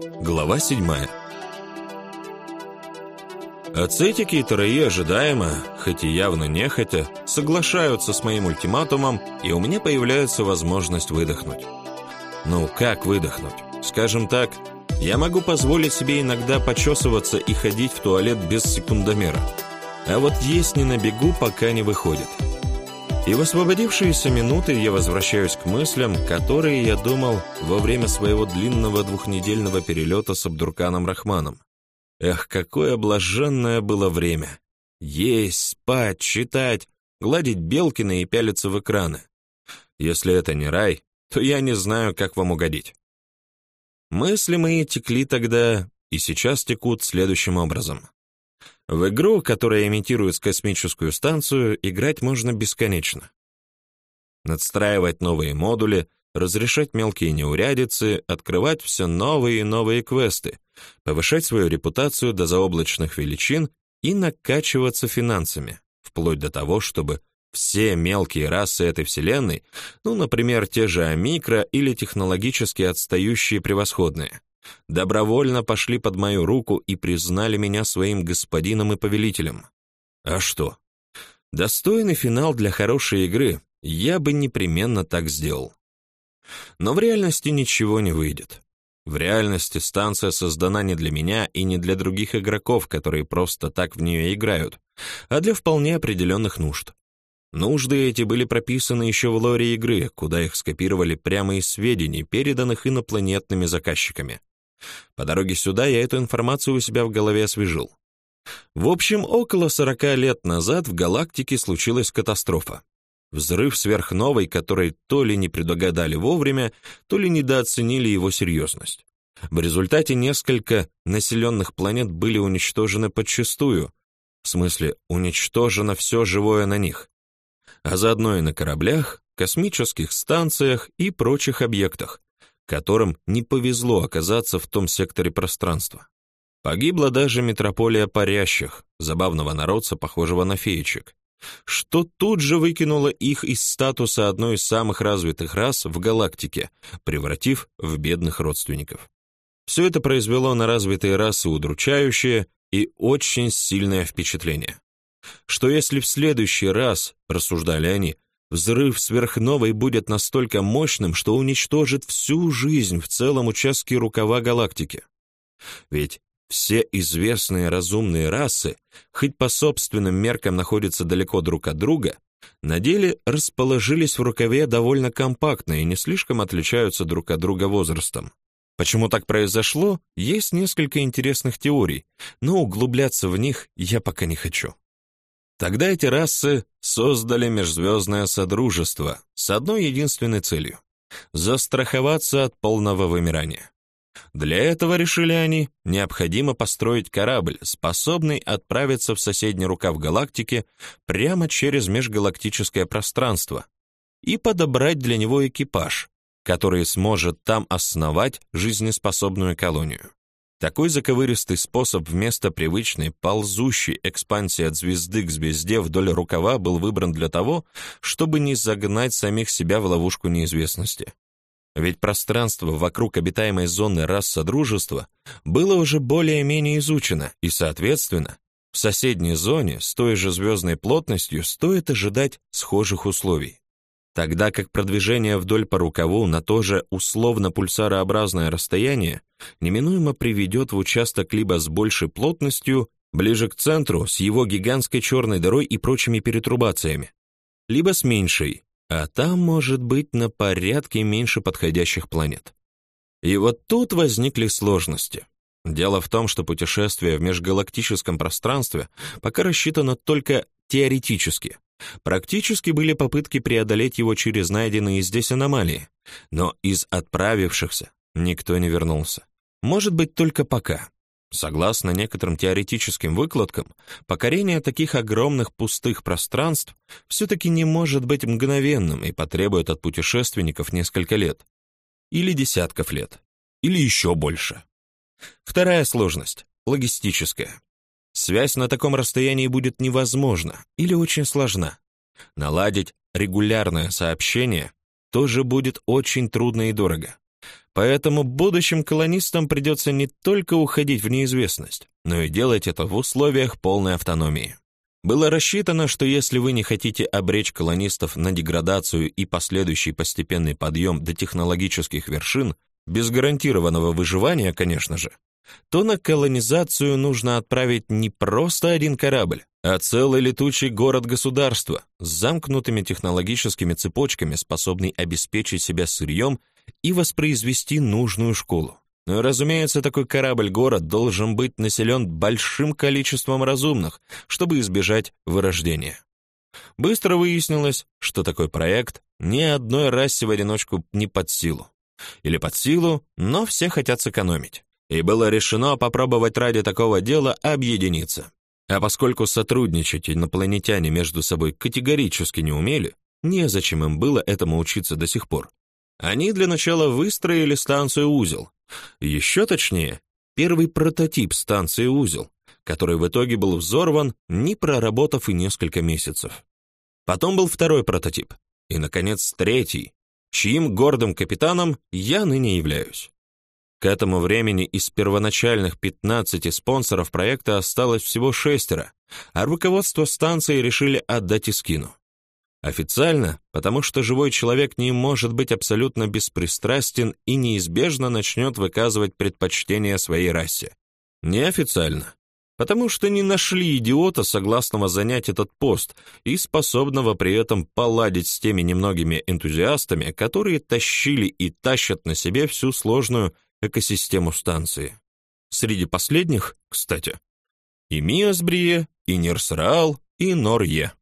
Глава седьмая. Ацетики и Тараи ожидаемо, хоть и явно нехотя, соглашаются с моим ультиматумом, и у меня появляется возможность выдохнуть. Ну, как выдохнуть? Скажем так, я могу позволить себе иногда почесываться и ходить в туалет без секундомера. А вот есть не на бегу, пока не выходит. И в освободившиеся минуты я возвращаюсь к мыслям, которые я думал во время своего длинного двухнедельного перелета с Абдурканом Рахманом. Эх, какое блаженное было время! Есть, спать, читать, гладить Белкина и пялиться в экраны. Если это не рай, то я не знаю, как вам угодить. Мысли мои текли тогда и сейчас текут следующим образом. В игру, которая имитирует космическую станцию, играть можно бесконечно. Надстраивать новые модули, разрешать мелкие неурядицы, открывать все новые и новые квесты, повышать свою репутацию до заоблачных величин и накачиваться финансами, вплоть до того, чтобы все мелкие расы этой вселенной, ну, например, те же амикро или технологически отстающие превосходные, добровольно пошли под мою руку и признали меня своим господином и повелителем. А что? Достойный финал для хорошей игры, я бы непременно так сделал. Но в реальности ничего не выйдет. В реальности станция создана не для меня и не для других игроков, которые просто так в нее играют, а для вполне определенных нужд. Нужды эти были прописаны еще в лоре игры, куда их скопировали прямо из сведений, переданных инопланетными заказчиками. По дороге сюда я эту информацию у себя в голове освежил. В общем, около 40 лет назад в галактике случилась катастрофа. Взрыв сверхновой, который то ли не предугадали вовремя, то ли недооценили его серьезность. В результате несколько населенных планет были уничтожены подчистую, в смысле, уничтожено все живое на них, а заодно и на кораблях, космических станциях и прочих объектах, которым не повезло оказаться в том секторе пространства. Погибла даже метрополия парящих, забавного народца, похожего на феечек, что тут же выкинуло их из статуса одной из самых развитых рас в галактике, превратив в бедных родственников. Все это произвело на развитые расы удручающее и очень сильное впечатление. Что если в следующий раз, рассуждали они, Взрыв сверхновой будет настолько мощным, что уничтожит всю жизнь в целом участке рукава галактики. Ведь все известные разумные расы, хоть по собственным меркам находятся далеко друг от друга, на деле расположились в рукаве довольно компактно и не слишком отличаются друг от друга возрастом. Почему так произошло, есть несколько интересных теорий, но углубляться в них я пока не хочу. Тогда эти расы создали межзвездное содружество с одной единственной целью — застраховаться от полного вымирания. Для этого, решили они, необходимо построить корабль, способный отправиться в соседний рукав галактики прямо через межгалактическое пространство и подобрать для него экипаж, который сможет там основать жизнеспособную колонию. Такой заковыристый способ вместо привычной ползущей экспансии от звезды к звезде вдоль рукава был выбран для того, чтобы не загнать самих себя в ловушку неизвестности. Ведь пространство вокруг обитаемой зоны рас Содружества было уже более-менее изучено, и, соответственно, в соседней зоне с той же звездной плотностью стоит ожидать схожих условий тогда как продвижение вдоль по рукаву на то же условно-пульсарообразное расстояние неминуемо приведет в участок либо с большей плотностью, ближе к центру, с его гигантской черной дырой и прочими перетрубациями, либо с меньшей, а там может быть на порядке меньше подходящих планет. И вот тут возникли сложности. Дело в том, что путешествие в межгалактическом пространстве пока рассчитано только теоретически, Практически были попытки преодолеть его через найденные здесь аномалии, но из отправившихся никто не вернулся. Может быть, только пока. Согласно некоторым теоретическим выкладкам, покорение таких огромных пустых пространств все-таки не может быть мгновенным и потребует от путешественников несколько лет. Или десятков лет. Или еще больше. Вторая сложность — логистическая. Связь на таком расстоянии будет невозможна или очень сложна. Наладить регулярное сообщение тоже будет очень трудно и дорого. Поэтому будущим колонистам придется не только уходить в неизвестность, но и делать это в условиях полной автономии. Было рассчитано, что если вы не хотите обречь колонистов на деградацию и последующий постепенный подъем до технологических вершин, без гарантированного выживания, конечно же, то на колонизацию нужно отправить не просто один корабль, а целый летучий город-государство с замкнутыми технологическими цепочками, способный обеспечить себя сырьем и воспроизвести нужную школу. Но, ну разумеется, такой корабль-город должен быть населен большим количеством разумных, чтобы избежать вырождения. Быстро выяснилось, что такой проект ни одной расе в одиночку не под силу. Или под силу, но все хотят сэкономить. И было решено попробовать ради такого дела объединиться. А поскольку сотрудничать инопланетяне между собой категорически не умели, незачем им было этому учиться до сих пор. Они для начала выстроили станцию «Узел», еще точнее, первый прототип станции «Узел», который в итоге был взорван, не проработав и несколько месяцев. Потом был второй прототип, и, наконец, третий, чьим гордым капитаном я ныне являюсь. К этому времени из первоначальных 15 спонсоров проекта осталось всего шестеро, а руководство станции решили отдать Искину. Официально, потому что живой человек не может быть абсолютно беспристрастен и неизбежно начнет выказывать предпочтение своей расе. Неофициально, потому что не нашли идиота, согласного занять этот пост и способного при этом поладить с теми немногими энтузиастами, которые тащили и тащат на себе всю сложную экосистему станции. Среди последних, кстати, и Миасбрие, и Нерсраал, и Норье.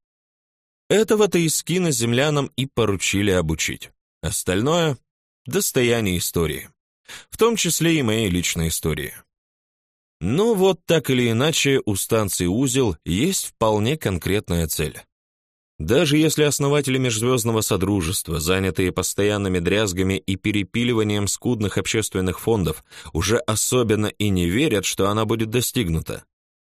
Этого-то и скина землянам и поручили обучить. Остальное — достояние истории. В том числе и моей личной истории. Но вот так или иначе у станции «Узел» есть вполне конкретная цель. Даже если основатели Межзвездного Содружества, занятые постоянными дрязгами и перепиливанием скудных общественных фондов, уже особенно и не верят, что она будет достигнута,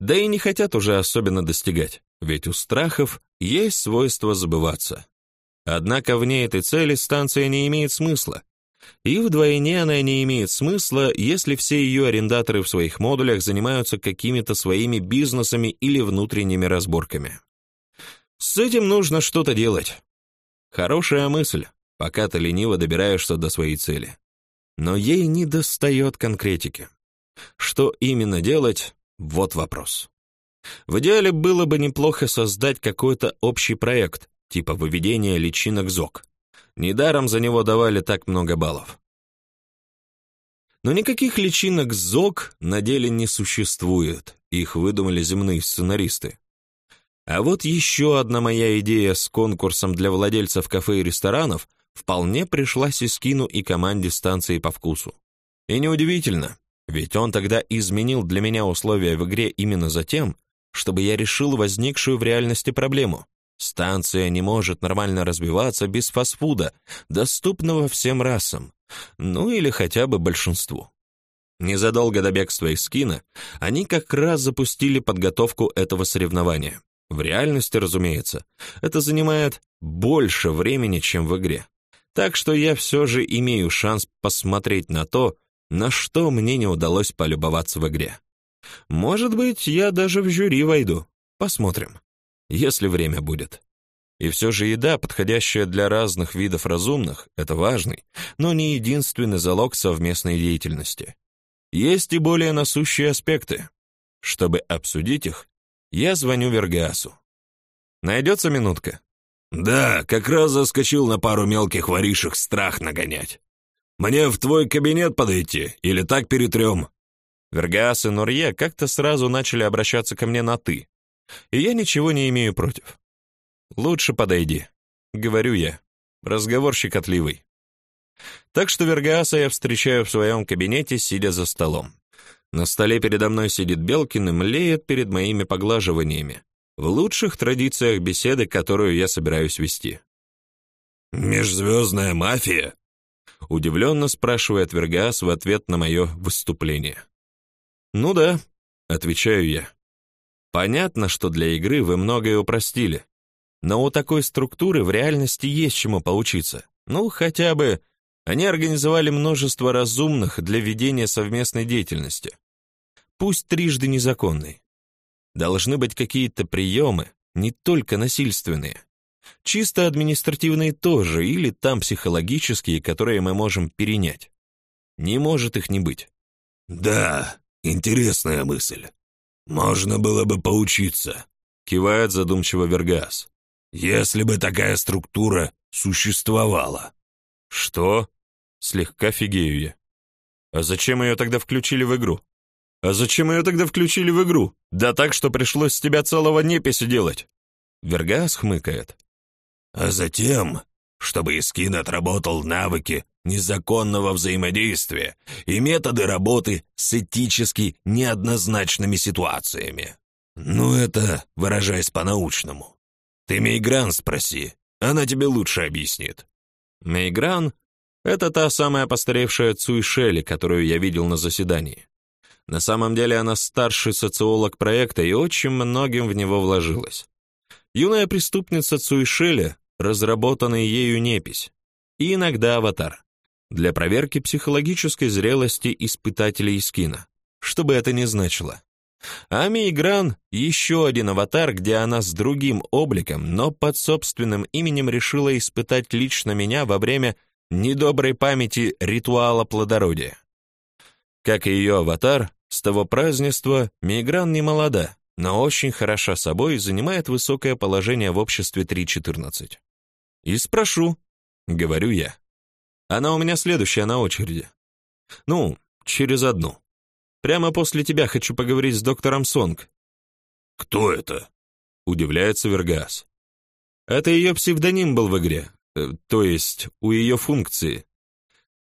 да и не хотят уже особенно достигать, ведь у страхов есть свойство забываться. Однако вне этой цели станция не имеет смысла. И вдвойне она не имеет смысла, если все ее арендаторы в своих модулях занимаются какими-то своими бизнесами или внутренними разборками. С этим нужно что-то делать. Хорошая мысль, пока ты лениво добираешься до своей цели. Но ей не достает конкретики. Что именно делать, вот вопрос. В идеале было бы неплохо создать какой-то общий проект, типа выведения личинок ЗОК. Недаром за него давали так много баллов. Но никаких личинок ЗОК на деле не существует, их выдумали земные сценаристы. А вот еще одна моя идея с конкурсом для владельцев кафе и ресторанов вполне пришлась и скину и команде станции по вкусу. И неудивительно, ведь он тогда изменил для меня условия в игре именно за тем, чтобы я решил возникшую в реальности проблему. Станция не может нормально развиваться без фастфуда, доступного всем расам, ну или хотя бы большинству. Незадолго до бегства из скина они как раз запустили подготовку этого соревнования. В реальности, разумеется, это занимает больше времени, чем в игре. Так что я все же имею шанс посмотреть на то, на что мне не удалось полюбоваться в игре. Может быть, я даже в жюри войду. Посмотрим, если время будет. И все же еда, подходящая для разных видов разумных, это важный, но не единственный залог совместной деятельности. Есть и более насущие аспекты. Чтобы обсудить их, я звоню Вергасу. Найдется минутка? Да, как раз заскочил на пару мелких воришек страх нагонять. Мне в твой кабинет подойти или так перетрем?» Вергас и Нурье как-то сразу начали обращаться ко мне на «ты», и я ничего не имею против. «Лучше подойди», — говорю я. Разговор щекотливый. Так что Вергаса я встречаю в своем кабинете, сидя за столом. На столе передо мной сидит Белкин и млеет перед моими поглаживаниями, в лучших традициях беседы, которую я собираюсь вести. «Межзвездная мафия?» Удивленно спрашивает Вергас в ответ на мое выступление. «Ну да», — отвечаю я. «Понятно, что для игры вы многое упростили, но у такой структуры в реальности есть чему поучиться. Ну, хотя бы Они организовали множество разумных для ведения совместной деятельности. Пусть трижды незаконной. Должны быть какие-то приемы, не только насильственные. Чисто административные тоже, или там психологические, которые мы можем перенять. Не может их не быть. «Да, интересная мысль. Можно было бы поучиться», — кивает задумчиво Вергас. «Если бы такая структура существовала». «Что?» — слегка фигею я. «А зачем ее тогда включили в игру?» «А зачем ее тогда включили в игру? Да так, что пришлось с тебя целого неписи делать!» Вергас хмыкает. «А затем, чтобы Искин отработал навыки незаконного взаимодействия и методы работы с этически неоднозначными ситуациями. Ну, это, выражаясь по-научному. Ты Мейгран спроси, она тебе лучше объяснит. Мейгран — это та самая постаревшая Цуйшели, которую я видел на заседании. На самом деле она старший социолог проекта и очень многим в него вложилась. Юная преступница Цуйшели, разработанный ею непись, и иногда аватар для проверки психологической зрелости испытателей скина, что бы это ни значило. Ами Игран — еще один аватар, где она с другим обликом, но под собственным именем решила испытать лично меня во время недоброй памяти ритуала плодородия. Как и ее аватар, с того празднества Мигран не молода, но очень хороша собой и занимает высокое положение в обществе 3.14. «И спрошу», — говорю я. Она у меня следующая на очереди. Ну, через одну. Прямо после тебя хочу поговорить с доктором Сонг. Кто это? Удивляется Вергас. Это ее псевдоним был в игре, то есть у ее функции.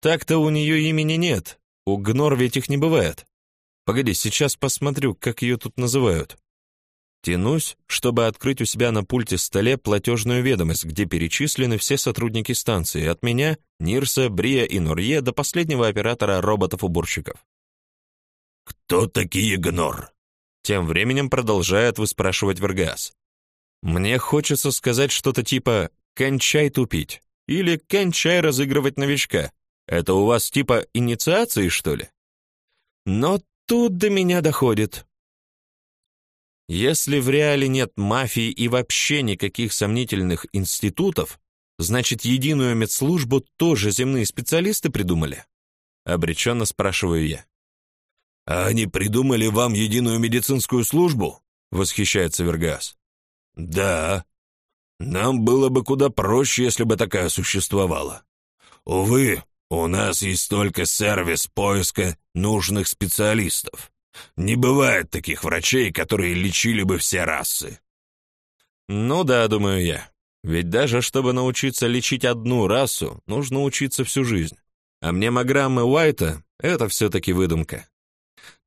Так-то у нее имени нет, у Гнор ведь их не бывает. Погоди, сейчас посмотрю, как ее тут называют. Тянусь, чтобы открыть у себя на пульте столе платежную ведомость, где перечислены все сотрудники станции, от меня, Нирса, Брия и Нурье до последнего оператора роботов-уборщиков. «Кто такие Гнор?» Тем временем продолжает выспрашивать Вергас. «Мне хочется сказать что-то типа «кончай тупить» или «кончай разыгрывать новичка». Это у вас типа инициации, что ли? Но тут до меня доходит. Если в реале нет мафии и вообще никаких сомнительных институтов, значит, единую медслужбу тоже земные специалисты придумали? Обреченно спрашиваю я. «А они придумали вам единую медицинскую службу?» — восхищается Вергас. «Да. Нам было бы куда проще, если бы такая существовала. Увы, у нас есть только сервис поиска нужных специалистов. Не бывает таких врачей, которые лечили бы все расы. Ну да, думаю я. Ведь даже чтобы научиться лечить одну расу, нужно учиться всю жизнь. А мнемограммы Уайта — это все-таки выдумка.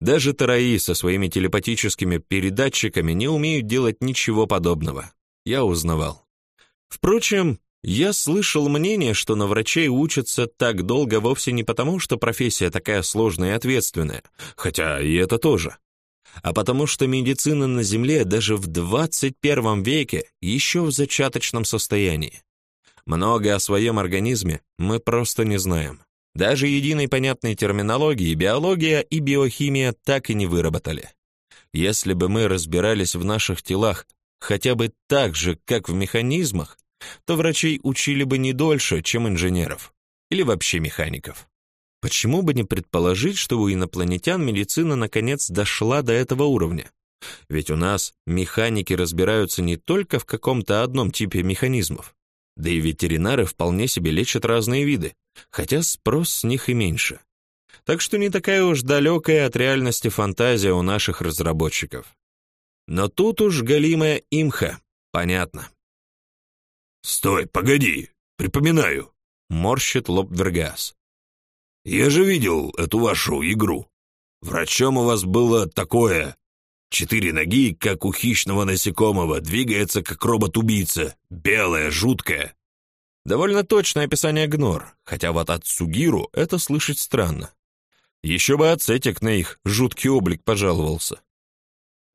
Даже Тараи со своими телепатическими передатчиками не умеют делать ничего подобного. Я узнавал. Впрочем, я слышал мнение, что на врачей учатся так долго вовсе не потому, что профессия такая сложная и ответственная, хотя и это тоже, а потому что медицина на Земле даже в 21 веке еще в зачаточном состоянии. Много о своем организме мы просто не знаем. Даже единой понятной терминологии биология и биохимия так и не выработали. Если бы мы разбирались в наших телах хотя бы так же, как в механизмах, то врачей учили бы не дольше, чем инженеров или вообще механиков. Почему бы не предположить, что у инопланетян медицина наконец дошла до этого уровня? Ведь у нас механики разбираются не только в каком-то одном типе механизмов. Да и ветеринары вполне себе лечат разные виды, хотя спрос с них и меньше. Так что не такая уж далекая от реальности фантазия у наших разработчиков. Но тут уж галимая имха, понятно. «Стой, погоди, припоминаю», — морщит лоб Вергас. «Я же видел эту вашу игру. Врачом у вас было такое. Четыре ноги, как у хищного насекомого, двигается, как робот-убийца, белая, жуткая». Довольно точное описание Гнор, хотя вот от Сугиру это слышать странно. Еще бы Ацетик на их жуткий облик пожаловался.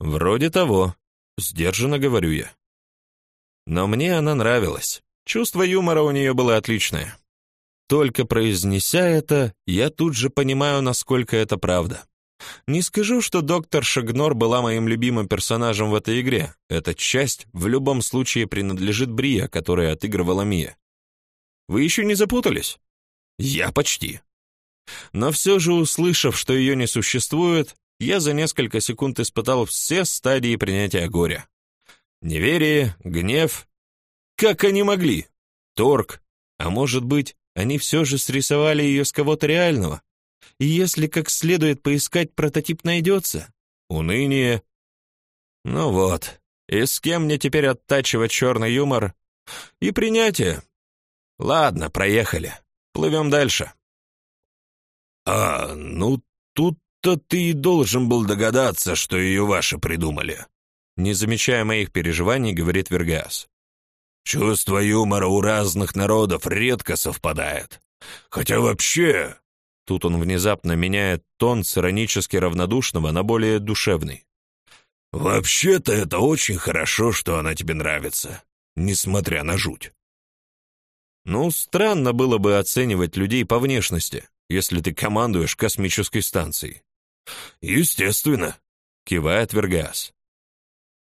«Вроде того», — сдержанно говорю я. Но мне она нравилась. Чувство юмора у нее было отличное. только произнеся это, я тут же понимаю, насколько это правда. Не скажу, что доктор Шагнор была моим любимым персонажем в этой игре. Эта часть в любом случае принадлежит Брия, которая отыгрывала Мия. Вы еще не запутались? Я почти. Но все же, услышав, что ее не существует, я за несколько секунд испытал все стадии принятия горя. Неверие, гнев. Как они могли? Торг. А может быть, они все же срисовали ее с кого-то реального? И если как следует поискать, прототип найдется? Уныние. Ну вот, и с кем мне теперь оттачивать черный юмор? И принятие. Ладно, проехали. Плывем дальше. А, ну тут-то ты и должен был догадаться, что ее ваши придумали. Не замечая моих переживаний, говорит Вергас. Чувство юмора у разных народов редко совпадает. Хотя вообще, Тут он внезапно меняет тон с иронически равнодушного на более душевный. «Вообще-то это очень хорошо, что она тебе нравится, несмотря на жуть». Ну, странно было бы оценивать людей по внешности, если ты командуешь космической станцией. «Естественно», — кивает Вергас.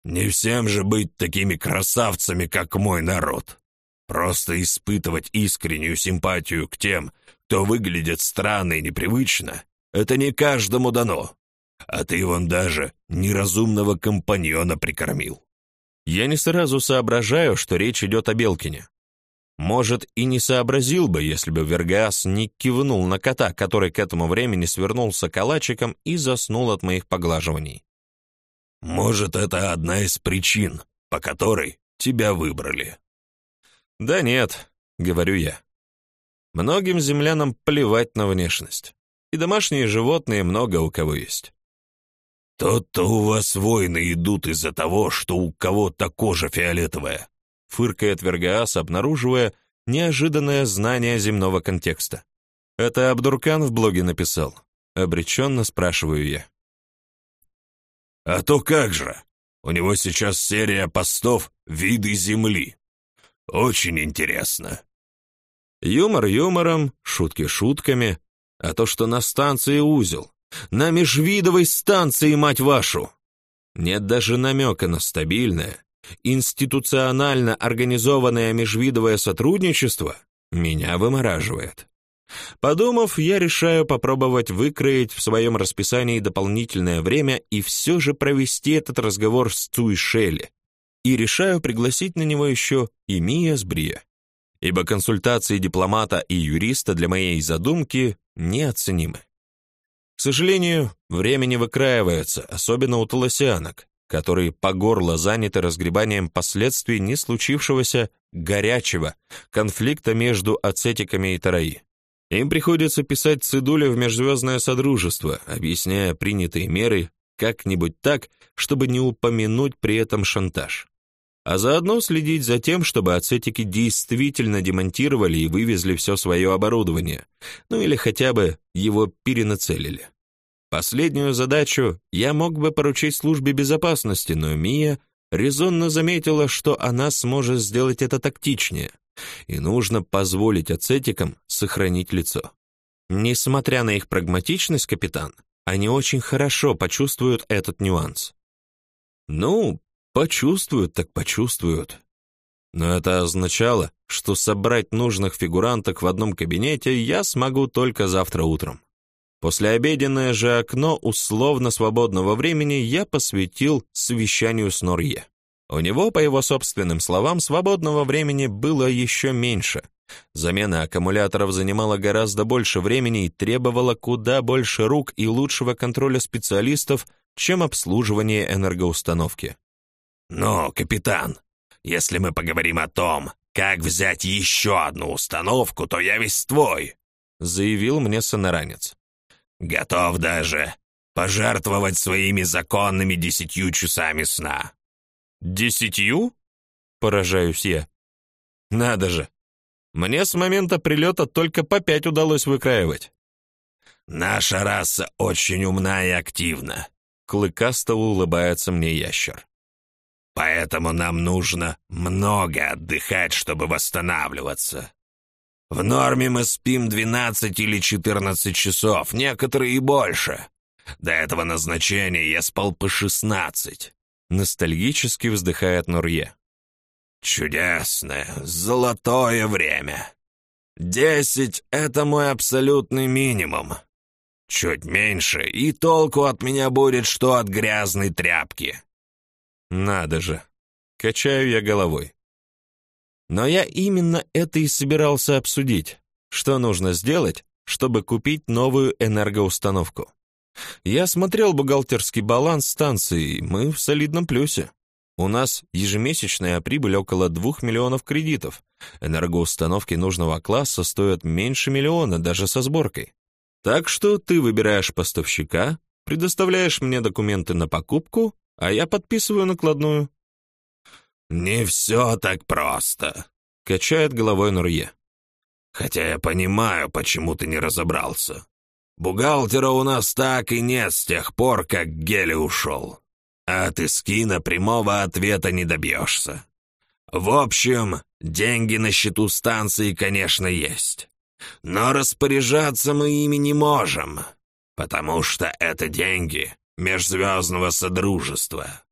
«Не всем же быть такими красавцами, как мой народ. Просто испытывать искреннюю симпатию к тем, кто выглядит странно и непривычно, это не каждому дано. А ты вон даже неразумного компаньона прикормил. Я не сразу соображаю, что речь идет о Белкине. Может, и не сообразил бы, если бы Вергас не кивнул на кота, который к этому времени свернулся калачиком и заснул от моих поглаживаний. Может, это одна из причин, по которой тебя выбрали. Да нет, говорю я. Многим землянам плевать на внешность. И домашние животные много у кого есть. «Тот-то у вас войны идут из-за того, что у кого-то кожа фиолетовая», фыркает Вергаас, обнаруживая неожиданное знание земного контекста. «Это Абдуркан в блоге написал?» Обреченно спрашиваю я. «А то как же! У него сейчас серия постов «Виды Земли». Очень интересно. Юмор юмором, шутки шутками, а то, что на станции узел, на межвидовой станции, мать вашу! Нет даже намека на стабильное, институционально организованное межвидовое сотрудничество меня вымораживает. Подумав, я решаю попробовать выкроить в своем расписании дополнительное время и все же провести этот разговор с Цуй Шелли, и решаю пригласить на него еще и Мия с ибо консультации дипломата и юриста для моей задумки неоценимы. К сожалению, время не выкраивается, особенно у толосианок, которые по горло заняты разгребанием последствий не случившегося горячего конфликта между ацетиками и тараи. Им приходится писать цедули в межзвездное содружество, объясняя принятые меры как-нибудь так, чтобы не упомянуть при этом шантаж а заодно следить за тем, чтобы ацетики действительно демонтировали и вывезли все свое оборудование, ну или хотя бы его перенацелили. Последнюю задачу я мог бы поручить службе безопасности, но Мия резонно заметила, что она сможет сделать это тактичнее, и нужно позволить ацетикам сохранить лицо. Несмотря на их прагматичность, капитан, они очень хорошо почувствуют этот нюанс. Ну, Почувствуют так почувствуют. Но это означало, что собрать нужных фигуранток в одном кабинете я смогу только завтра утром. Послеобеденное же окно условно свободного времени я посвятил совещанию с Норье. У него, по его собственным словам, свободного времени было еще меньше. Замена аккумуляторов занимала гораздо больше времени и требовала куда больше рук и лучшего контроля специалистов, чем обслуживание энергоустановки. «Но, капитан, если мы поговорим о том, как взять еще одну установку, то я весь твой», заявил мне сонаранец. «Готов даже пожертвовать своими законными десятью часами сна». «Десятью?» — поражаюсь я. «Надо же! Мне с момента прилета только по пять удалось выкраивать». «Наша раса очень умна и активна», — клыкасто улыбается мне ящер. Поэтому нам нужно много отдыхать, чтобы восстанавливаться. В норме мы спим 12 или 14 часов, некоторые и больше. До этого назначения я спал по 16. Ностальгически вздыхает Нурье. Чудесное, золотое время. Десять — это мой абсолютный минимум. Чуть меньше, и толку от меня будет, что от грязной тряпки. Надо же. Качаю я головой. Но я именно это и собирался обсудить. Что нужно сделать, чтобы купить новую энергоустановку? Я смотрел бухгалтерский баланс станции, мы в солидном плюсе. У нас ежемесячная прибыль около 2 миллионов кредитов. Энергоустановки нужного класса стоят меньше миллиона даже со сборкой. Так что ты выбираешь поставщика, предоставляешь мне документы на покупку, а я подписываю накладную. «Не все так просто», — качает головой Нурье. «Хотя я понимаю, почему ты не разобрался. Бухгалтера у нас так и нет с тех пор, как Гели ушел. А от Искина прямого ответа не добьешься. В общем, деньги на счету станции, конечно, есть. Но распоряжаться мы ими не можем, потому что это деньги Межзвездного Содружества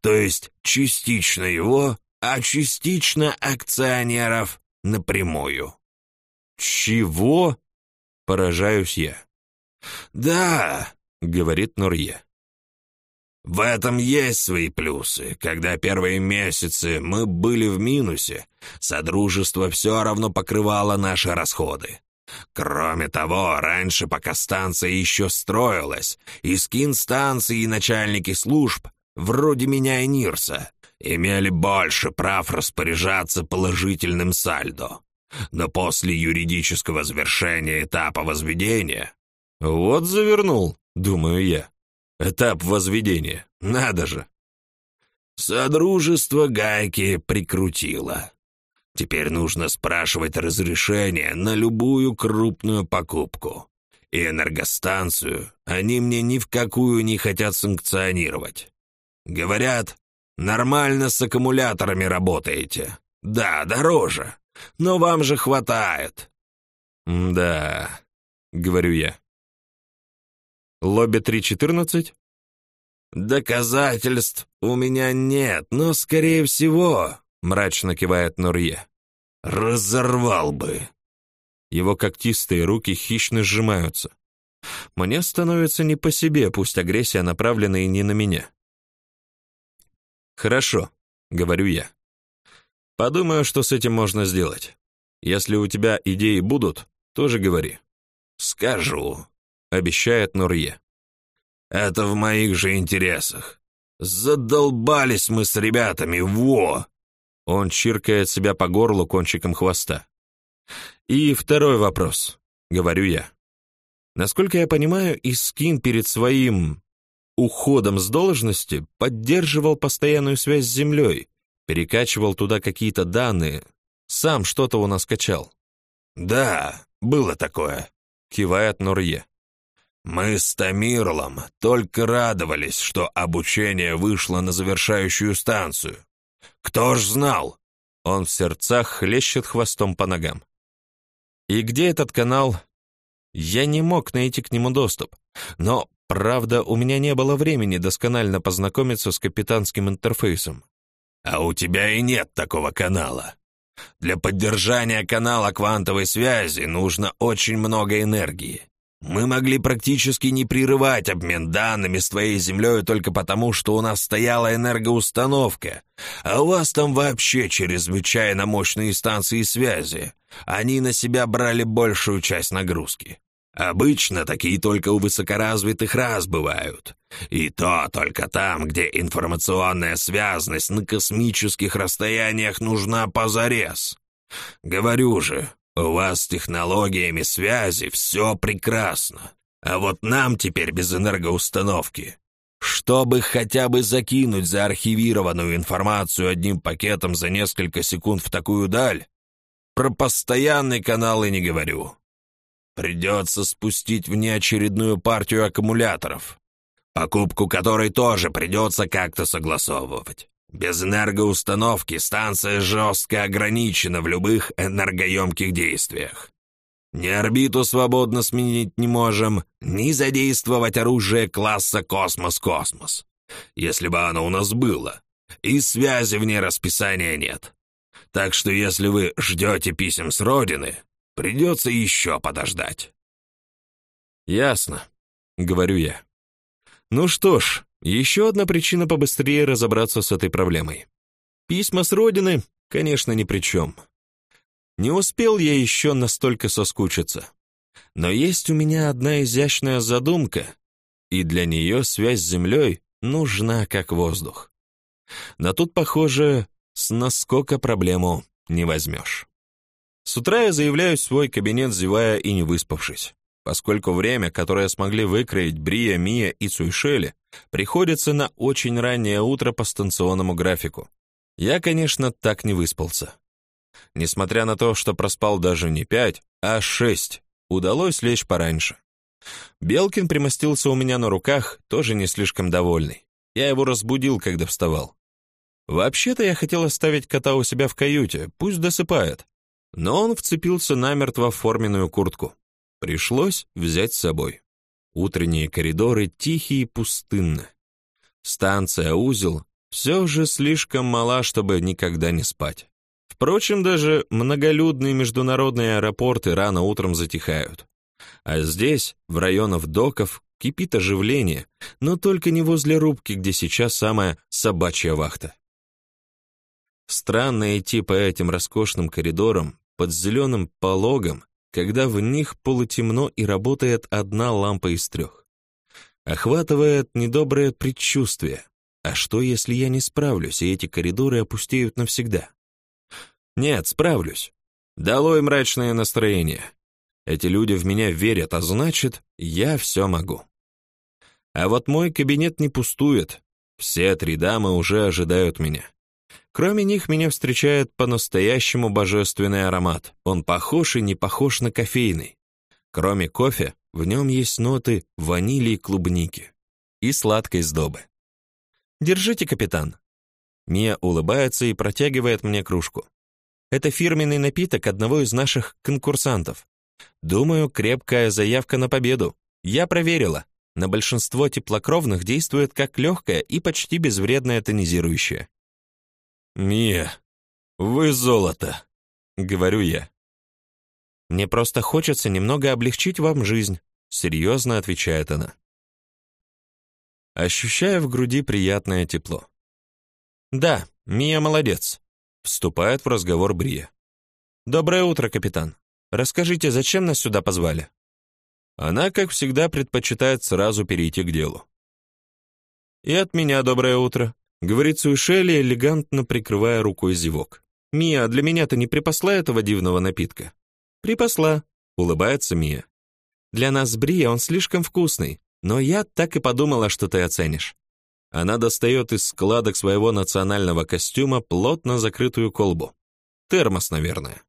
то есть частично его, а частично акционеров напрямую. «Чего?» — поражаюсь я. «Да», — говорит Нурье. «В этом есть свои плюсы. Когда первые месяцы мы были в минусе, Содружество все равно покрывало наши расходы. Кроме того, раньше, пока станция еще строилась, и скин станции и начальники служб вроде меня и Нирса, имели больше прав распоряжаться положительным сальдо. Но после юридического завершения этапа возведения... Вот завернул, думаю я. Этап возведения. Надо же. Содружество гайки прикрутило. Теперь нужно спрашивать разрешение на любую крупную покупку. И энергостанцию они мне ни в какую не хотят санкционировать. Говорят, нормально с аккумуляторами работаете. Да, дороже, но вам же хватает. Да, говорю я. Лобби 3.14? Доказательств у меня нет, но, скорее всего, мрачно кивает Нурье. Разорвал бы. Его когтистые руки хищно сжимаются. Мне становится не по себе, пусть агрессия направлена и не на меня. «Хорошо», — говорю я. «Подумаю, что с этим можно сделать. Если у тебя идеи будут, тоже говори». «Скажу», — обещает Нурье. «Это в моих же интересах. Задолбались мы с ребятами, во!» Он чиркает себя по горлу кончиком хвоста. «И второй вопрос», — говорю я. Насколько я понимаю, Искин перед своим уходом с должности поддерживал постоянную связь с землей, перекачивал туда какие-то данные, сам что-то у нас качал. «Да, было такое», — кивает Нурье. «Мы с Тамирлом только радовались, что обучение вышло на завершающую станцию. Кто ж знал?» Он в сердцах хлещет хвостом по ногам. «И где этот канал?» Я не мог найти к нему доступ, но Правда, у меня не было времени досконально познакомиться с капитанским интерфейсом. А у тебя и нет такого канала. Для поддержания канала квантовой связи нужно очень много энергии. Мы могли практически не прерывать обмен данными с твоей землей только потому, что у нас стояла энергоустановка, а у вас там вообще чрезвычайно мощные станции связи. Они на себя брали большую часть нагрузки. Обычно такие только у высокоразвитых рас бывают. И то только там, где информационная связность на космических расстояниях нужна позарез. Говорю же, у вас с технологиями связи все прекрасно. А вот нам теперь без энергоустановки. Чтобы хотя бы закинуть заархивированную информацию одним пакетом за несколько секунд в такую даль, про постоянный канал и не говорю. Придется спустить внеочередную партию аккумуляторов, покупку которой тоже придется как-то согласовывать. Без энергоустановки станция жестко ограничена в любых энергоемких действиях. Ни орбиту свободно сменить не можем, ни задействовать оружие класса «Космос-Космос», если бы оно у нас было, и связи вне расписания нет. Так что если вы ждете писем с родины, придется еще подождать. Ясно, говорю я. Ну что ж, еще одна причина побыстрее разобраться с этой проблемой. Письма с родины, конечно, ни при чем. Не успел я еще настолько соскучиться. Но есть у меня одна изящная задумка, и для нее связь с землей нужна как воздух. Но тут, похоже, с наскока проблему не возьмешь. С утра я заявляюсь в свой кабинет, зевая и не выспавшись, поскольку время, которое смогли выкроить Брия, Мия и Цуйшели, приходится на очень раннее утро по станционному графику. Я, конечно, так не выспался. Несмотря на то, что проспал даже не пять, а шесть, удалось лечь пораньше. Белкин примостился у меня на руках, тоже не слишком довольный. Я его разбудил, когда вставал. Вообще-то я хотел оставить кота у себя в каюте, пусть досыпает. Но он вцепился намертво в форменную куртку. Пришлось взять с собой. Утренние коридоры тихие и пустынны. Станция «Узел» все же слишком мала, чтобы никогда не спать. Впрочем, даже многолюдные международные аэропорты рано утром затихают. А здесь, в районах доков, кипит оживление, но только не возле рубки, где сейчас самая собачья вахта. Странно идти по этим роскошным коридорам под зеленым пологом, когда в них полутемно и работает одна лампа из трех. Охватывает недоброе предчувствие. А что, если я не справлюсь, и эти коридоры опустеют навсегда? Нет, справлюсь. Долой мрачное настроение. Эти люди в меня верят, а значит, я все могу. А вот мой кабинет не пустует. Все три дамы уже ожидают меня. Кроме них меня встречает по-настоящему божественный аромат. Он похож и не похож на кофейный. Кроме кофе, в нем есть ноты ванили и клубники. И сладкой сдобы. «Держите, капитан». Мия улыбается и протягивает мне кружку. Это фирменный напиток одного из наших конкурсантов. Думаю, крепкая заявка на победу. Я проверила. На большинство теплокровных действует как легкое и почти безвредное тонизирующее. «Мия, вы золото», — говорю я. «Мне просто хочется немного облегчить вам жизнь», — серьезно отвечает она. Ощущая в груди приятное тепло. «Да, Мия молодец. Вступает в разговор Брия. «Доброе утро, капитан. Расскажите, зачем нас сюда позвали?» Она, как всегда, предпочитает сразу перейти к делу. «И от меня доброе утро», — говорит Суишели, элегантно прикрывая рукой зевок. «Мия, для меня ты не припасла этого дивного напитка?» «Припасла», — улыбается Мия. «Для нас с Брия он слишком вкусный, но я так и подумала, что ты оценишь. Она достает из складок своего национального костюма плотно закрытую колбу. Термос, наверное.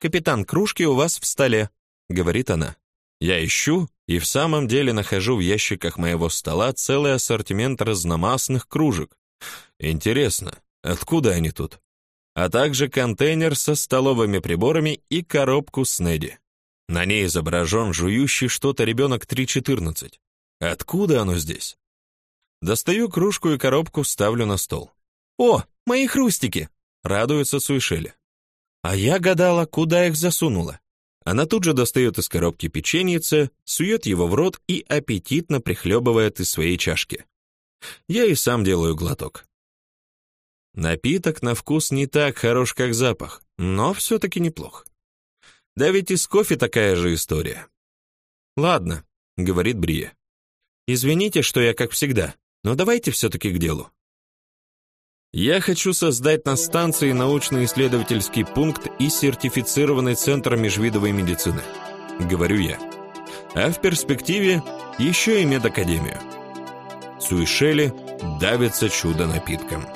«Капитан, кружки у вас в столе», — говорит она. Я ищу и в самом деле нахожу в ящиках моего стола целый ассортимент разномастных кружек. Интересно, откуда они тут? А также контейнер со столовыми приборами и коробку с Неди. На ней изображен жующий что-то ребенок 3.14. Откуда оно здесь? Достаю кружку и коробку, ставлю на стол. «О, мои хрустики!» — радуется Суишеля. А я гадала, куда их засунула. Она тут же достает из коробки печеньице, сует его в рот и аппетитно прихлебывает из своей чашки. Я и сам делаю глоток. Напиток на вкус не так хорош, как запах, но все-таки неплох. Да ведь и с кофе такая же история. «Ладно», — говорит Брия. «Извините, что я как всегда. Но давайте все-таки к делу. Я хочу создать на станции научно-исследовательский пункт и сертифицированный центр межвидовой медицины. Говорю я. А в перспективе еще и медакадемию. Суишели давится чудо напитком.